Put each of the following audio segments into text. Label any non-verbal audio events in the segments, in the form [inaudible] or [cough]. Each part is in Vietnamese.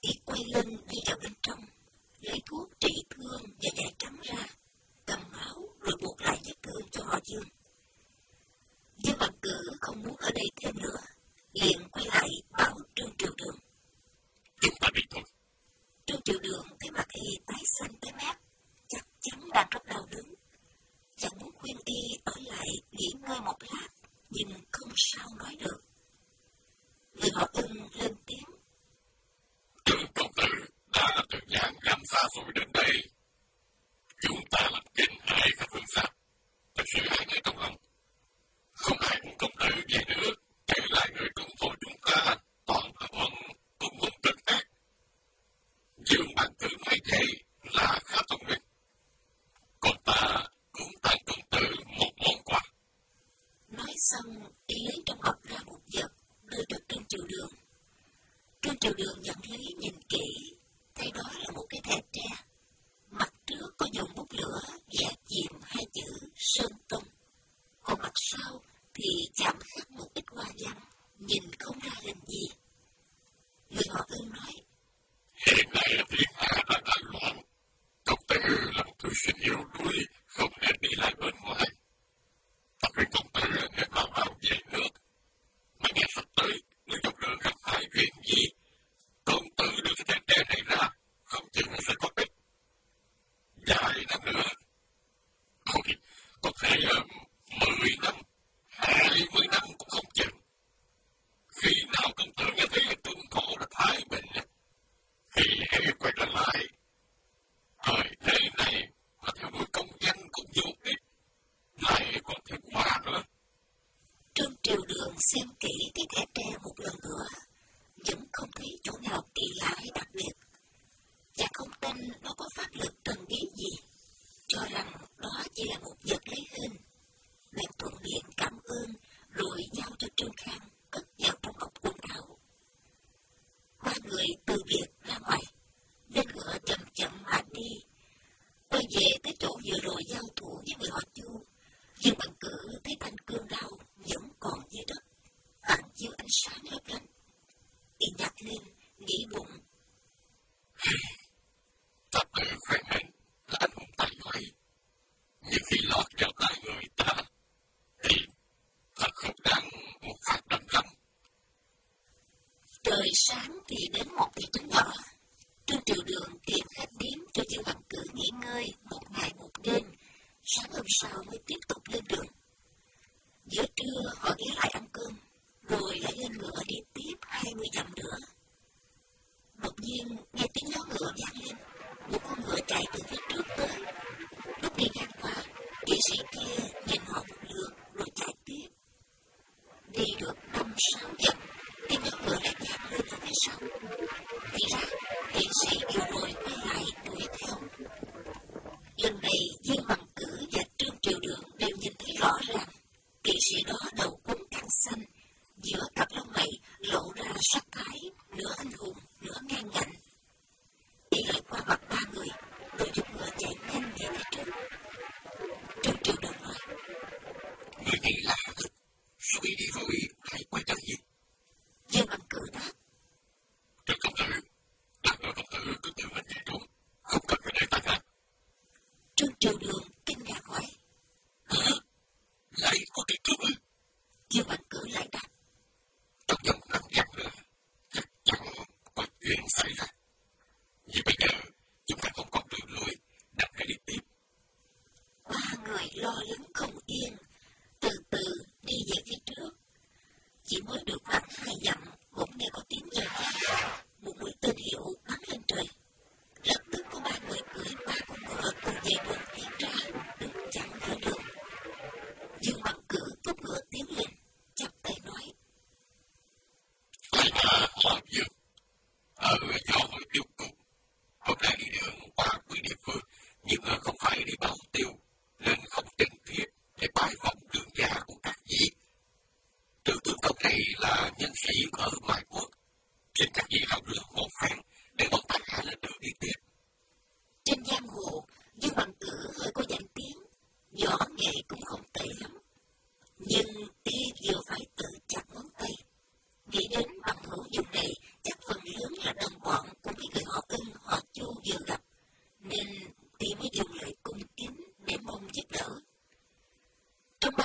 Y quay lưng đi vào bên trong, lấy thuốc trị thương và giải trắng ra, cầm máu rồi buộc lại vết thương cho họ dương. Dương bằng cử không muốn ở đây thêm nữa, liền quay lại bảo Trương Triều Đường. Chúng ta đi thôi. Trương Triều Đường thấy mặt y tái xanh tái mét, chắc chắn đang rất đau đớn. Chàng muốn khuyên y ở lại nghỉ ngơi một lát, nhưng không sao nói được. Người họ ưng lên tiếng. [coughs] Trương công tử đã từ nhãn làm xa rồi đến đây. Chúng ta làm kinh hại và phương pháp. Thật sự hai người trong lòng. Không ai muốn công tử về nữa. Kể lại người trung phổ chúng ta toàn là bọn cùng hung cực ác. Dương bản tử mấy thầy là khá thông minh. Còn ta cũng tặng công tử một món quà. Nói xong, y lấy trong hộp ra một vật, đưa cho trên Triều Đường. Trương Triều Đường nhận lấy nhìn kỹ, thấy đó là một cái thẻ tre. Mặt trước có dùng bút lửa vẽ chìm hai chữ Sơn Tùng, Còn mặt sau thì chạm khắc một ít hoa văn, nhìn không ra làm gì. Người họ ưng nói, Hiện nay là thiên hạ đang đại loạn. Công tử là một thư sinh yếu đuối, không nên đi lại bên ngoài. Ta khuyên công tử nên mau mau về nước. Mà nghe sắp tới, nếu dọc đường gặp phải chuyện gì, công tử đưa cái tên tre này ra, không chừng sẽ có ích. Dài năm nữa, thôi, có thể mười năm, hai mươi năm cũng không chừng. Khi nào công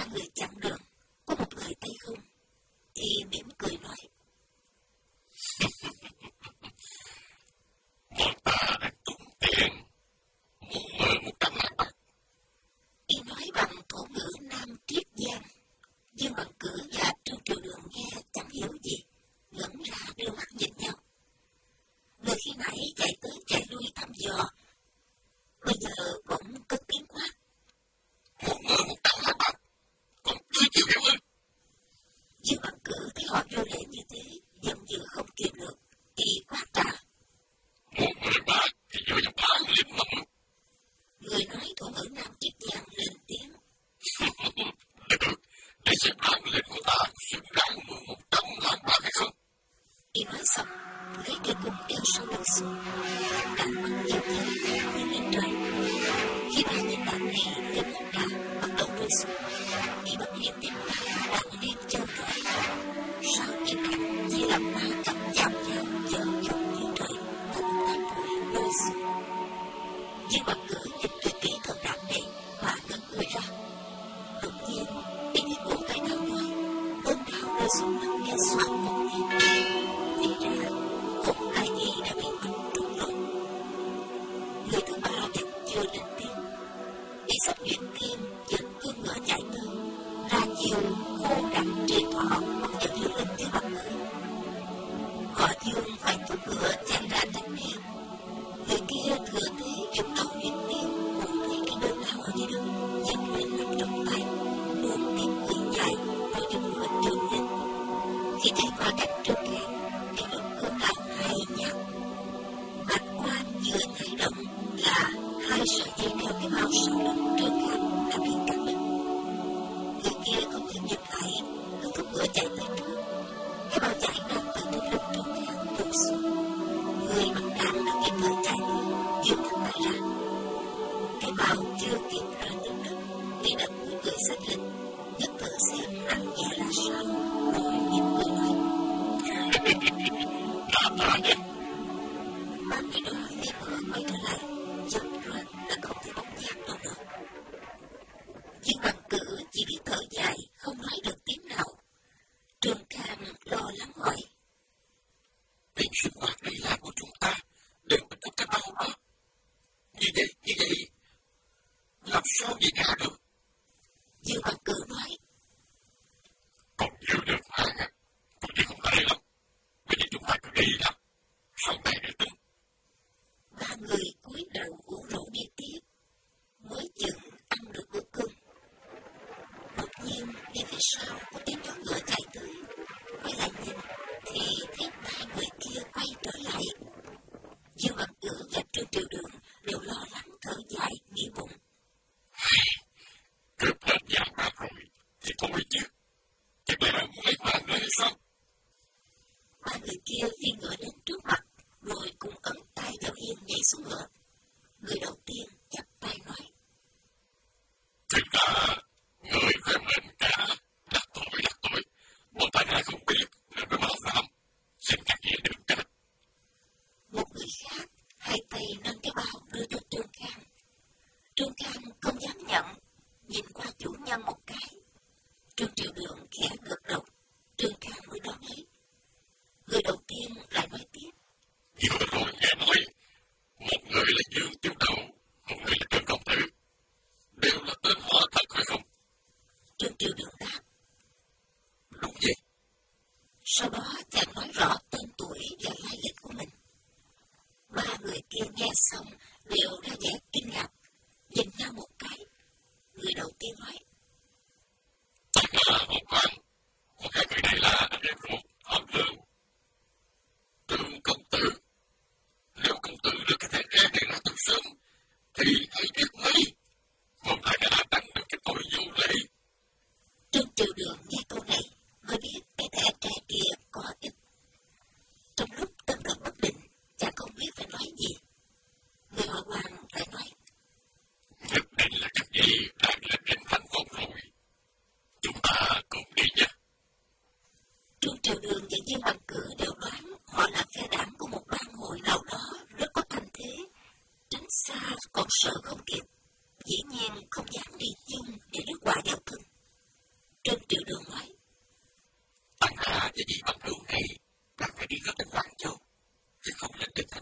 그 렇.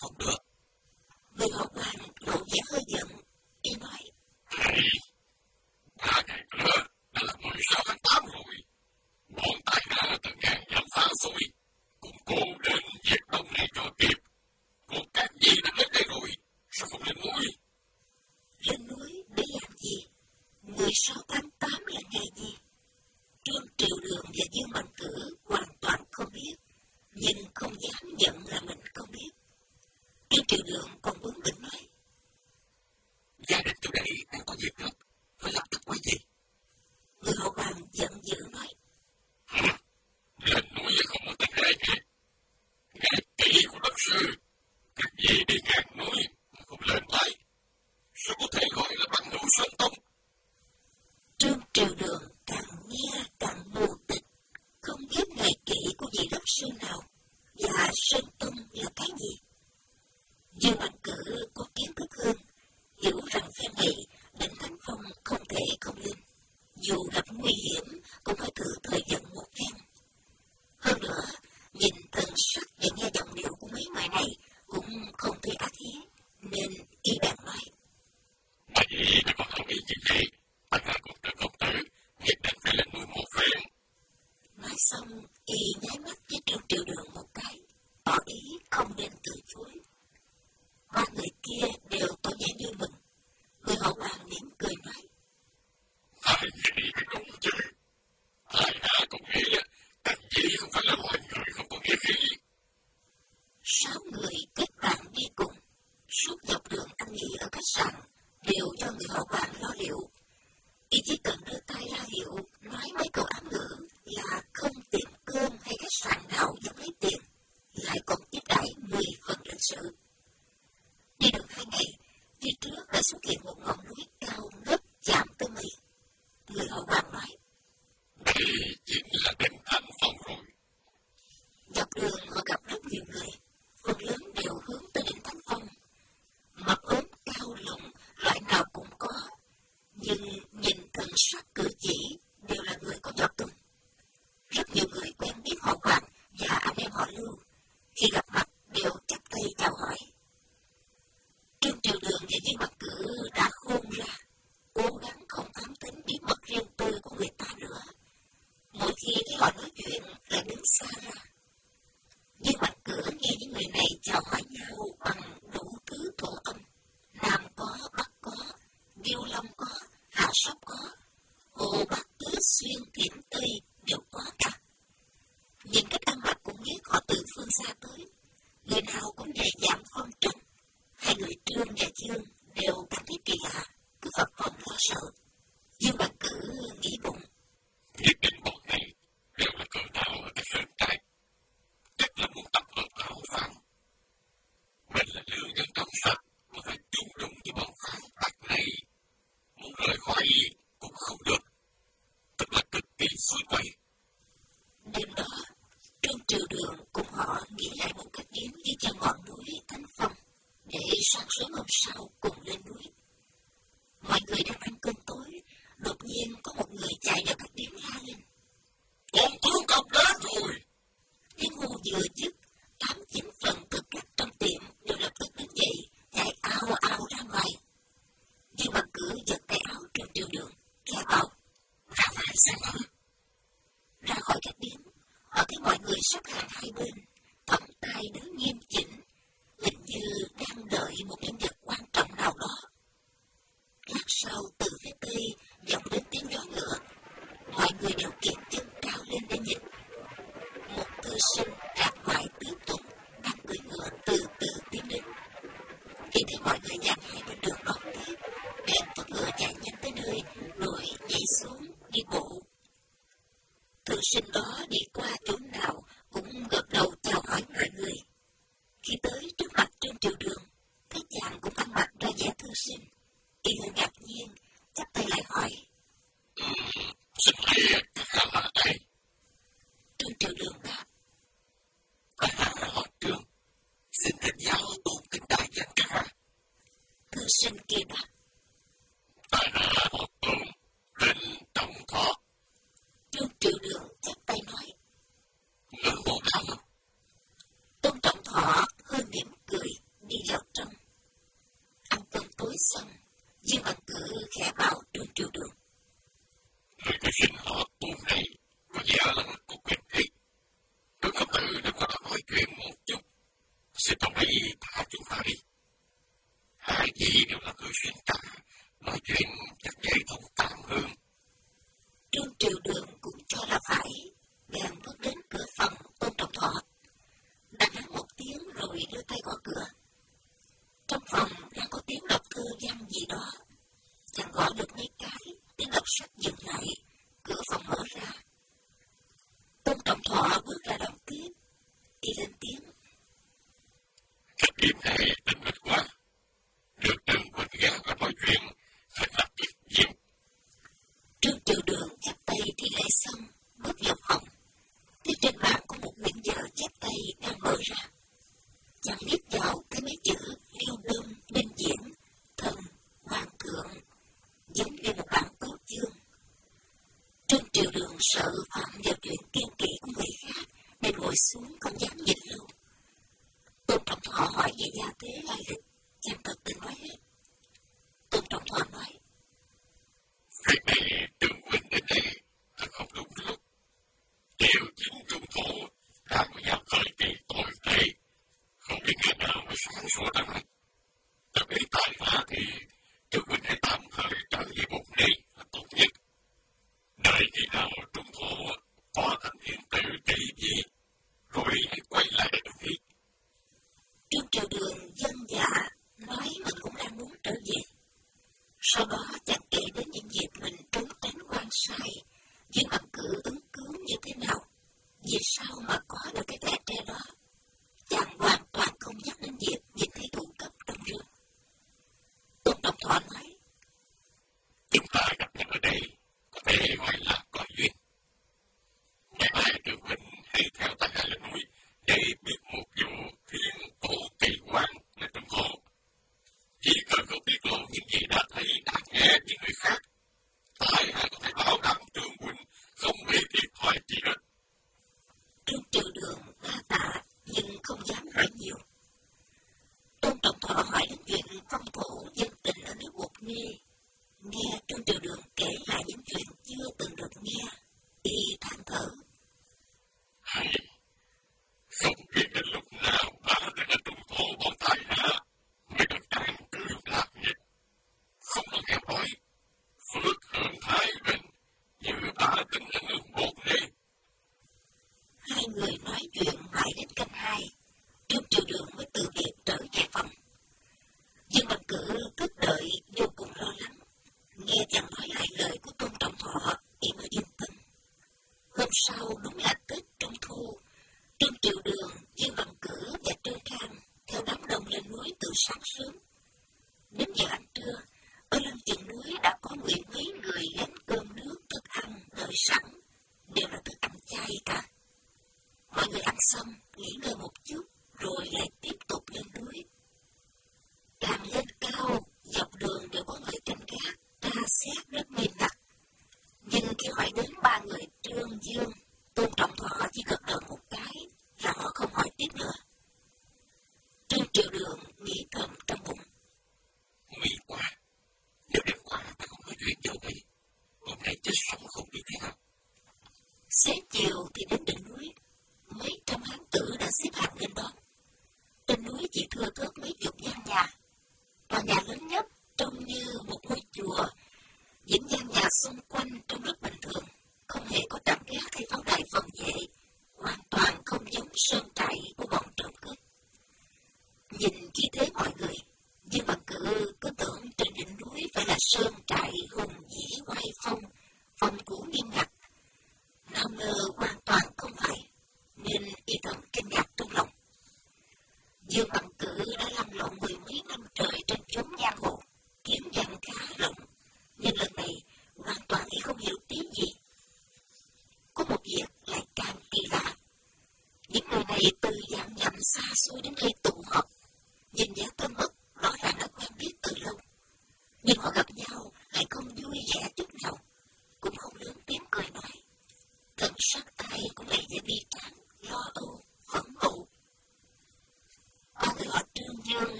Trương Triều để lại một cách đến như cho ngọn núi thanh phong để sáng sớm hôm sau cùng lên núi. Mọi người đang ăn in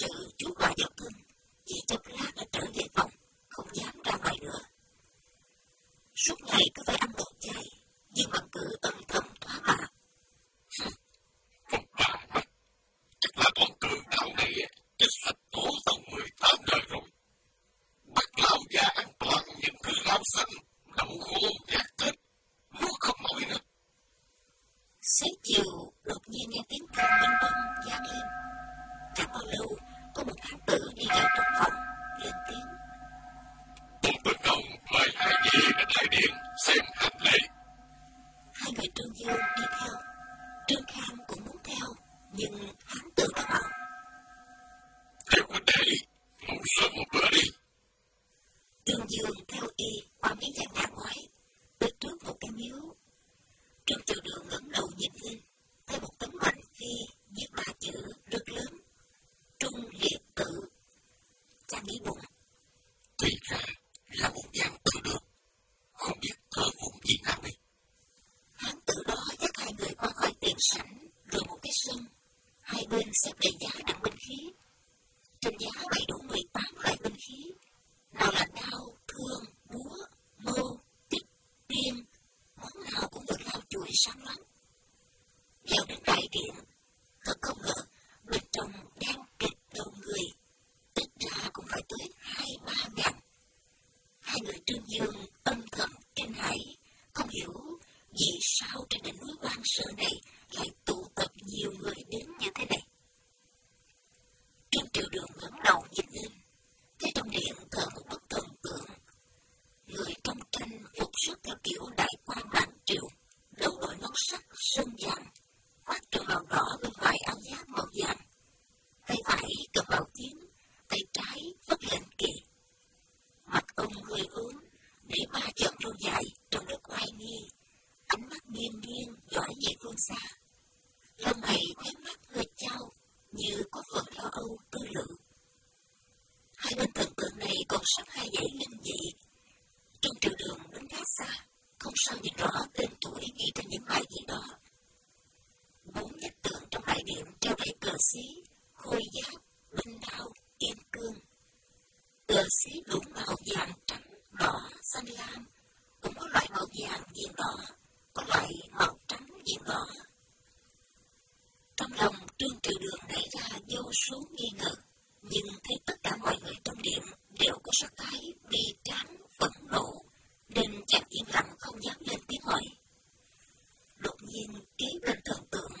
served. xếp về giá đẳng binh khí. Trên giá bày đủ 18 loại binh khí, nào là đao, thương, búa, mâu, tích, tiên, món nào cũng được lao chuỗi sáng lắm. Leo đến đại điện, thật không ngờ bên trong đang kịch đầu người, ít ra cũng phải tới hai ba ngàn. Hai người trương dương âm thầm kinh hãi, không hiểu vì sao trên đỉnh núi quan sơ này lại tụ tập nhiều người đến như thế này. Trương Triệu Đường ngẩng đầu nhìn lên, thấy trong điện thờ một bức thần tượng. Người trong tranh phục sức theo kiểu đại quan bản triều, đầu đội nón sắt sơn vàng, khoác trường bào đỏ bên ngoài áo giáp màu vàng. Tay phải cầm bảo kiếm, tay trái vất lên kỳ. Mặt ông hơi ướm, để ba chọn râu dài trong nước oai nghi, ánh mắt nghiêng nghiêng dõi về phương xa. Lông mày khóe mắt hơi trao, như có phần lo âu tư lự. Hai bên thần tượng này còn sắp hai dãy linh dị. Trong triều đường đứng khá xa, không sao nhìn rõ tên tuổi ghi trên những bài gì đó. Bốn nhất tượng trong đại điện treo đầy cờ xí, khôi giáp, binh đao, kim cương. Cờ xí đủ màu vàng trắng, đỏ, xanh lam, cũng có loại màu vàng diện đỏ, có loại màu trắng diện đỏ. Trong lòng Trương Triều Đường nảy ra vô số nghi ngờ, nhưng thấy tất cả mọi người trong điện đều có sắc thái bi tráng, phẫn nộ, nên chàng im lặng không dám lên tiếng hỏi. Đột nhiên kế bên thần tượng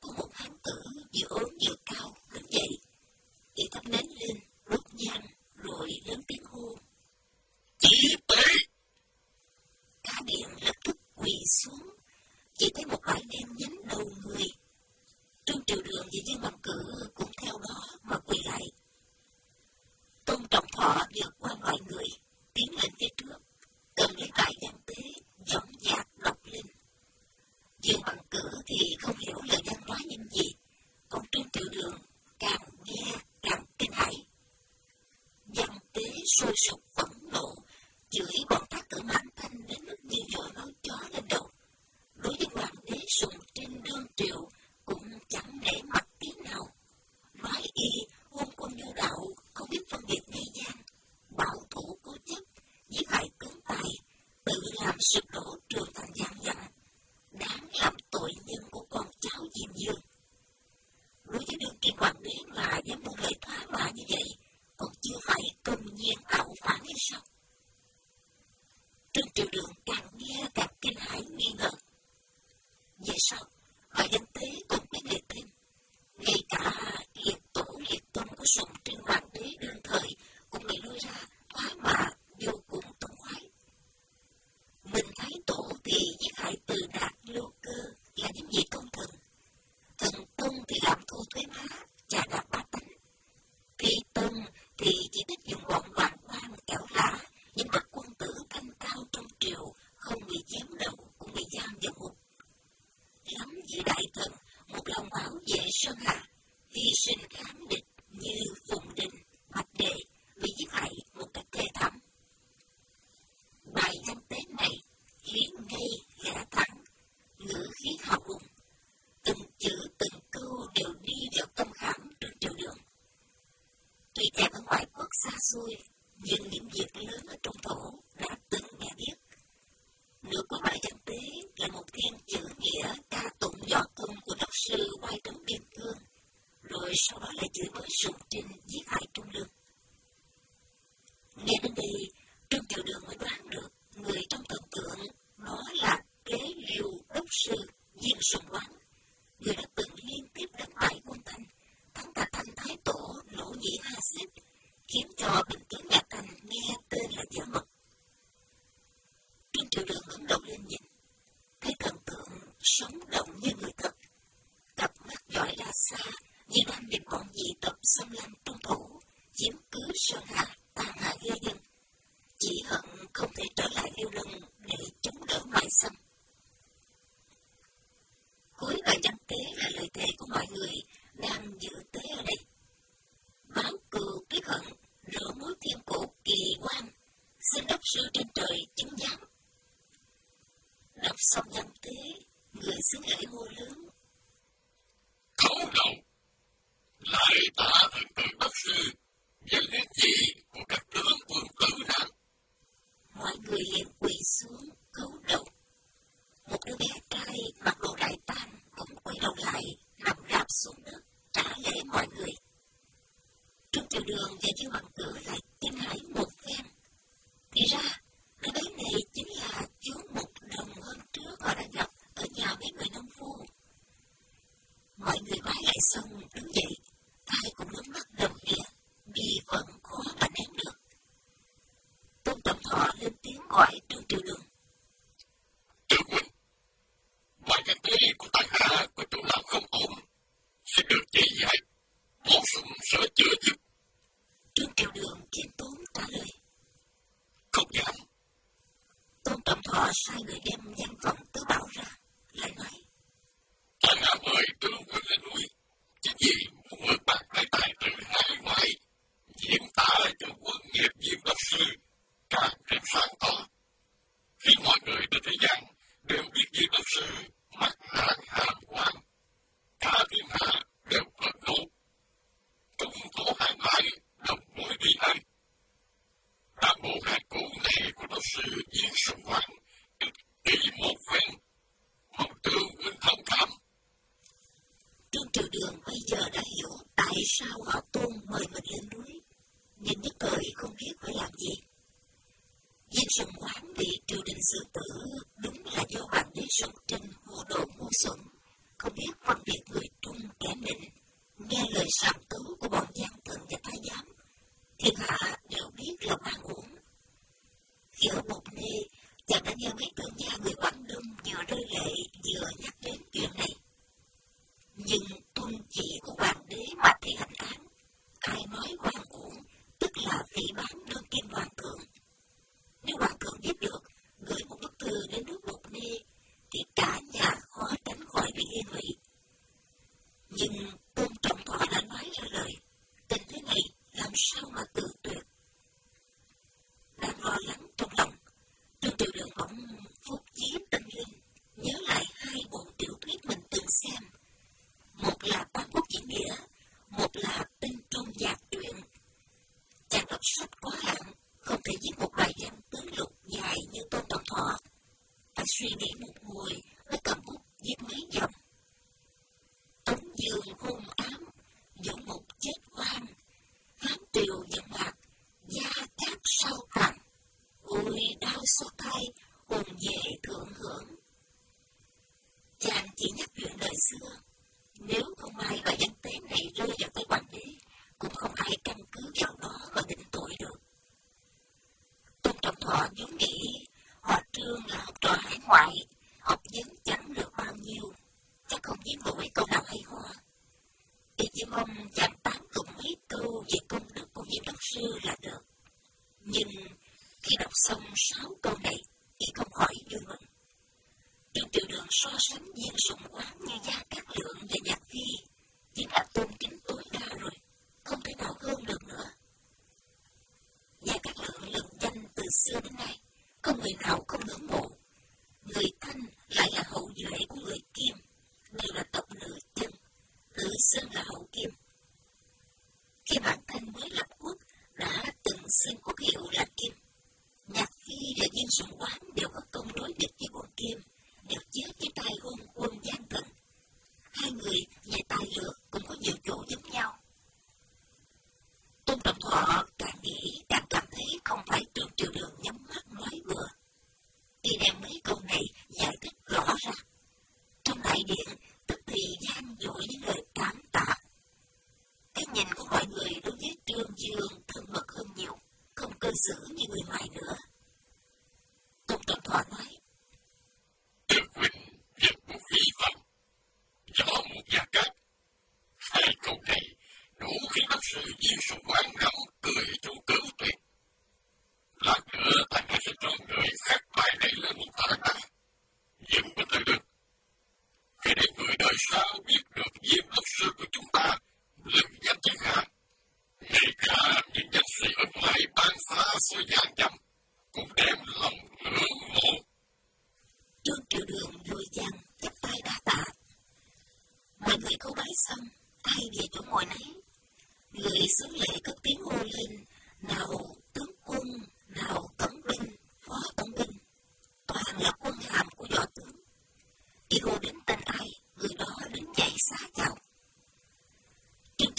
có một hán tử vừa ốm vừa cao đứng dậy, y thắp nến lên, đốt nhang, rồi lớn tiếng hô. Chỉ tế! Cả điện lập tức quỳ xuống, chỉ thấy một bãi đen nhánh đầu người Trương Triều Đường và Dương Bằng Cử cũng theo đó mà quỳ lại. Tôn Trọng Thọ vượt qua mọi người, tiến lên phía trước, cầm lấy tài giang tế, dõng dạc đọc lên. Dương Bằng Cử thì không hiểu lời văn nói những gì, còn Trương Triều Đường càng nghe càng kinh hãi. Văn tế sôi sục phẫn nộ, chửi bọn tác tử mạnh thanh đến mức như dội máu chó lên đầu. Đối với hoàng đế sùng trên đương triều, cũng chẳng để mặt tiếng nào. Nói y hôn con nhu đạo, không biết phân biệt ngay gian, bảo thủ cố chấp, giết hại cứng tài, tự làm sụp đổ trường thành gian dặn, đáng làm tội nhân của con cháu Diêm Dương. Đối với đương kim hoàng đế mà dám buông lời thoá mạ như vậy, còn chưa phải công nhiên tạo phản hay sao? Trương Triều Đường càng nghe càng kinh hãi nghi ngờ. Vậy sao? và dân tế cũng quyết liệt thêm. Ngay cả liệt tổ liệt tôn của sùng trên hoàng đế đương thời cũng bị lui ra thoá mạ vô cùng thông khoái. Mình thấy tổ thì giết hại từ đạt lô cơ là những gì công thần. Thần tông thì làm thô thuế má, trà đạp ba tánh. Phi tông thì chỉ thích dùng bọn hoàng quan kẹo lạ, những bậc quân tử thanh cao trong triều không bị chém đầu cũng bị giam lắm vị đại thần, một lòng bảo vệ Sơn Hà, hy sinh kháng địch như Phùng Đình,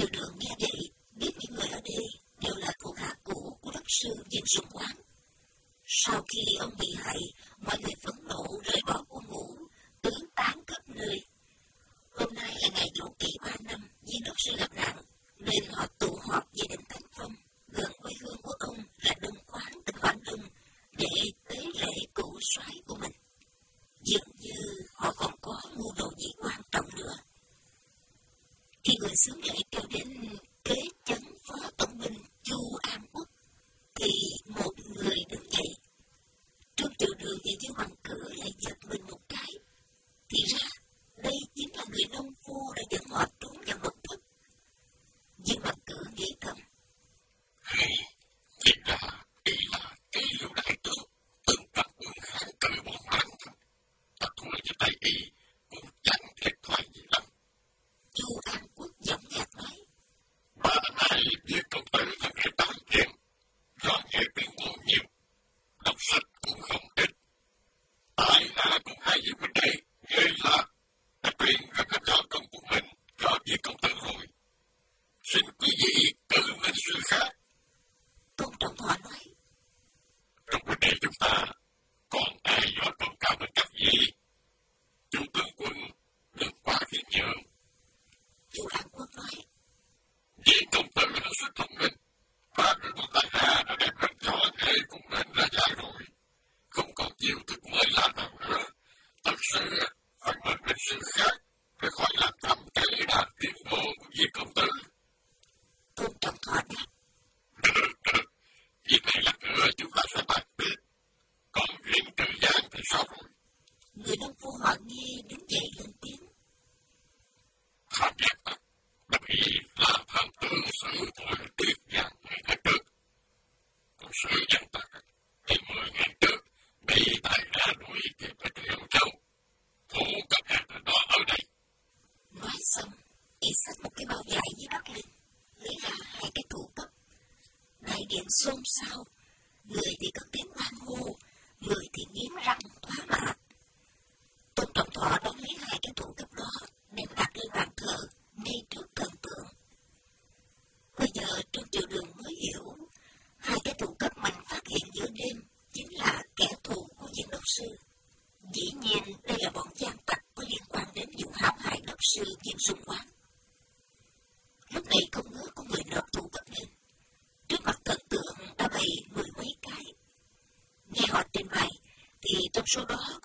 Hiệu trưởng nghe vậy, biết những người ở đây đều là thuộc hạ cũ của đốc sư Diên Xuân Quán. Sau khi ông bị hại, mọi người phẫn nộ rời thì trong số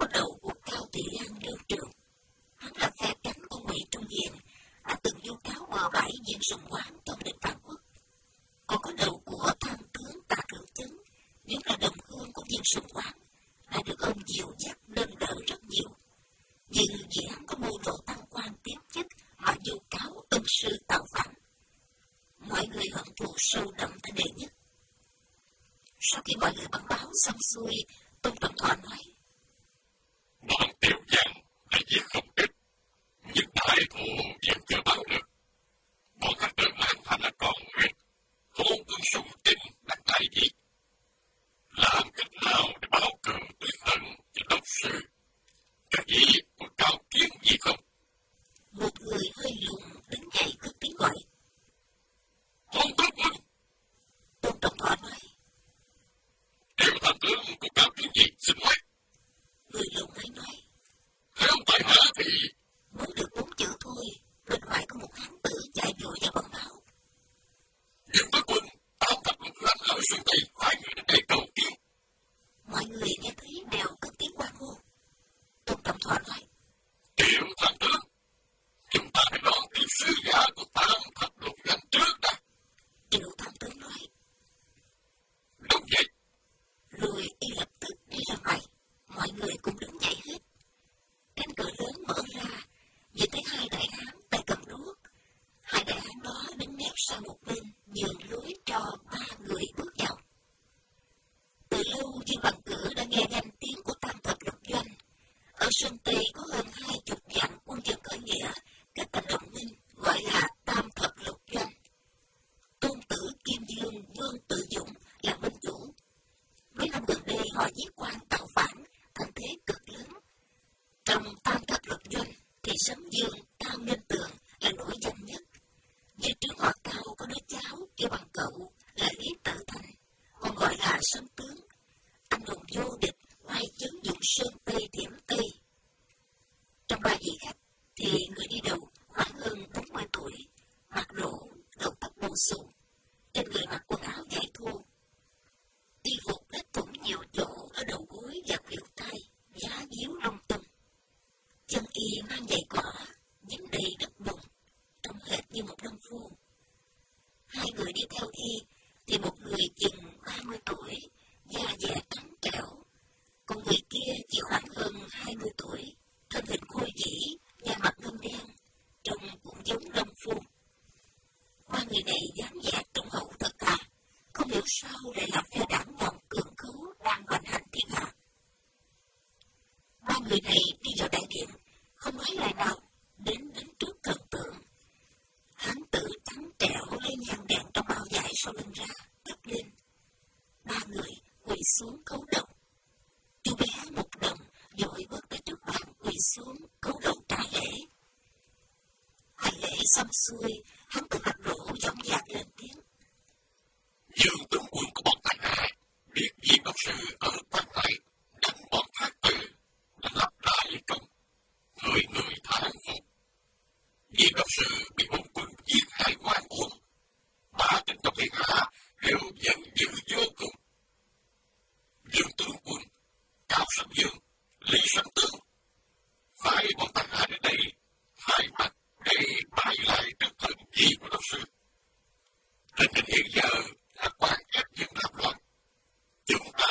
should be the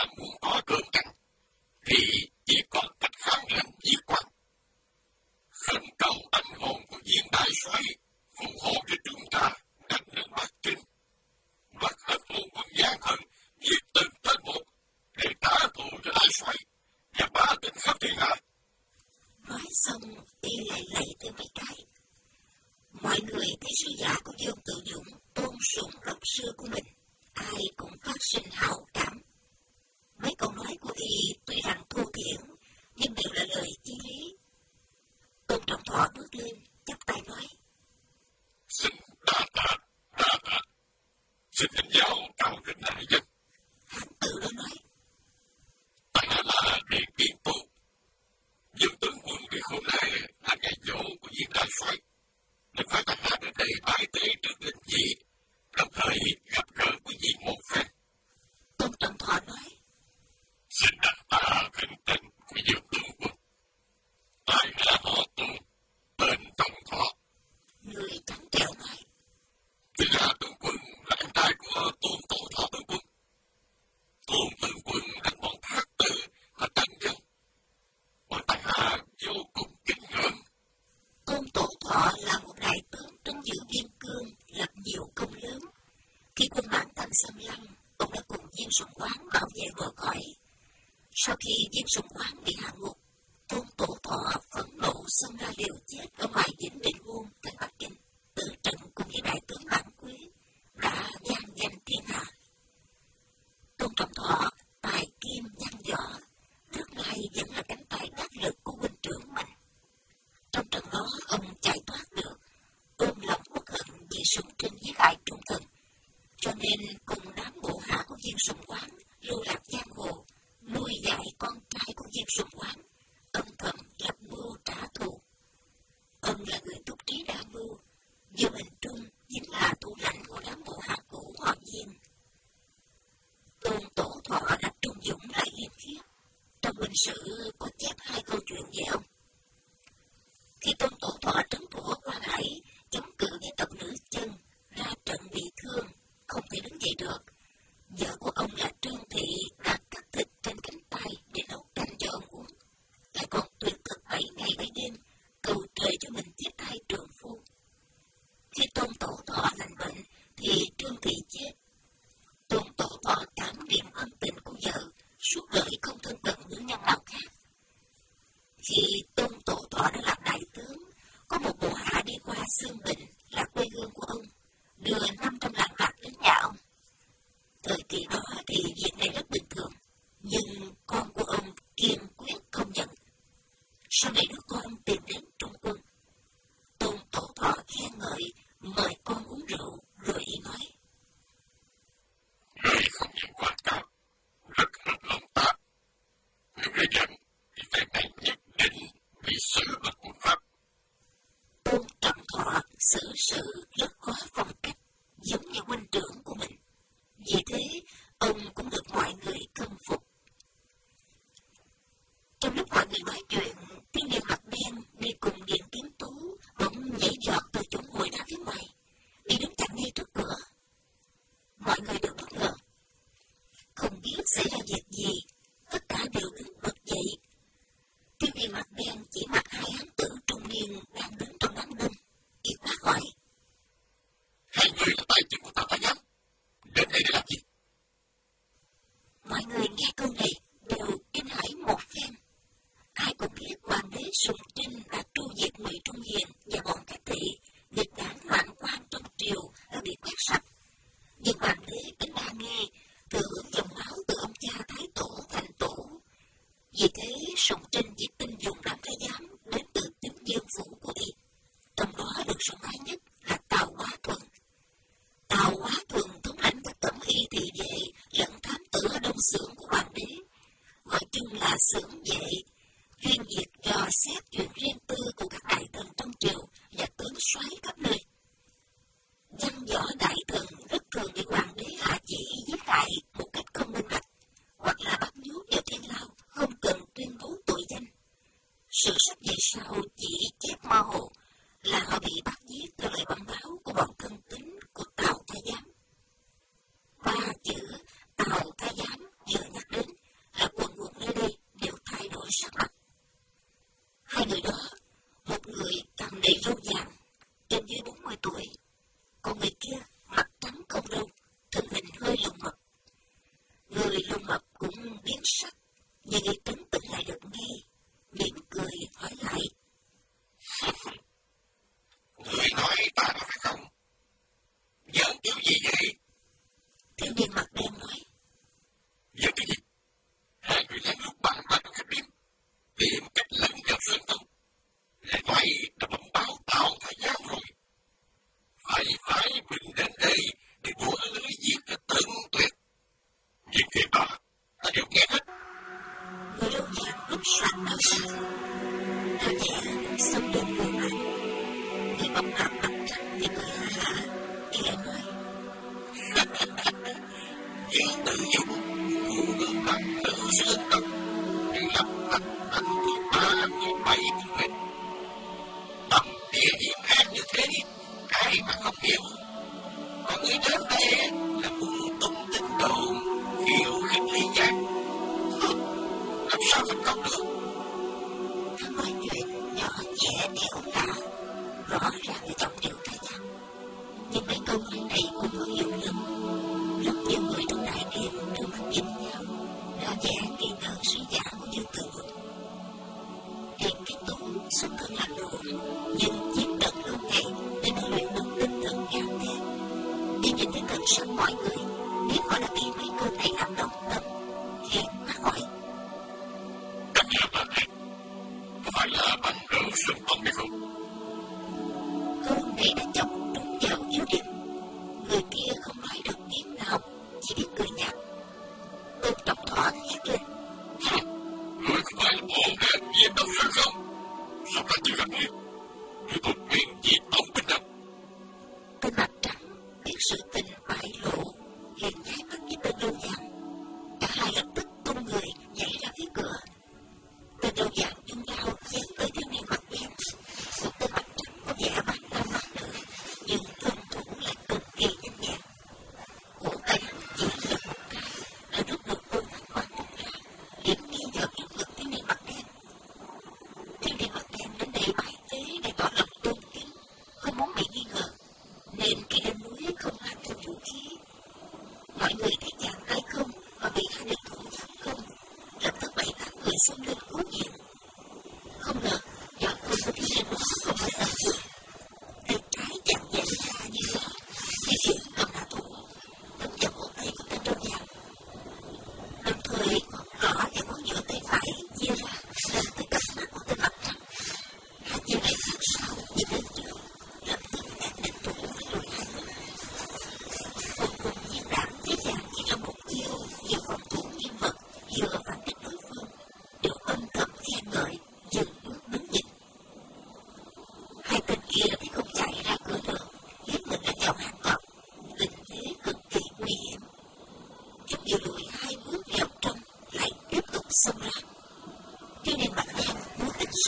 Ah!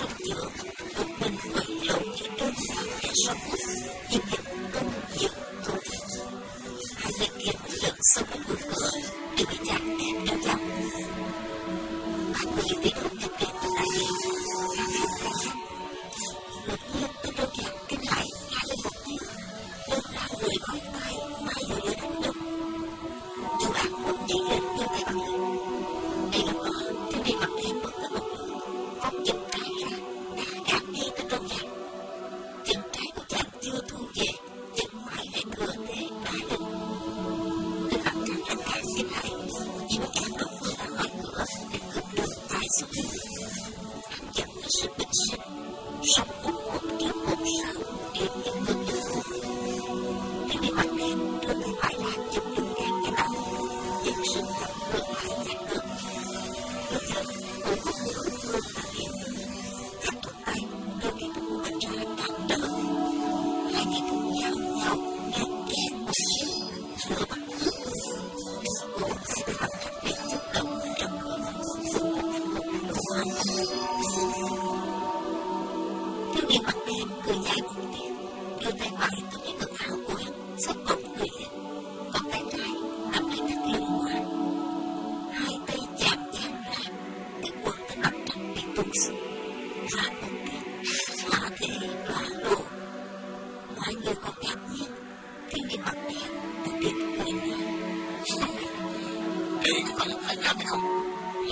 sufrió, no cuento el hombre dulce que y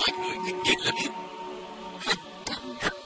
likely to get it.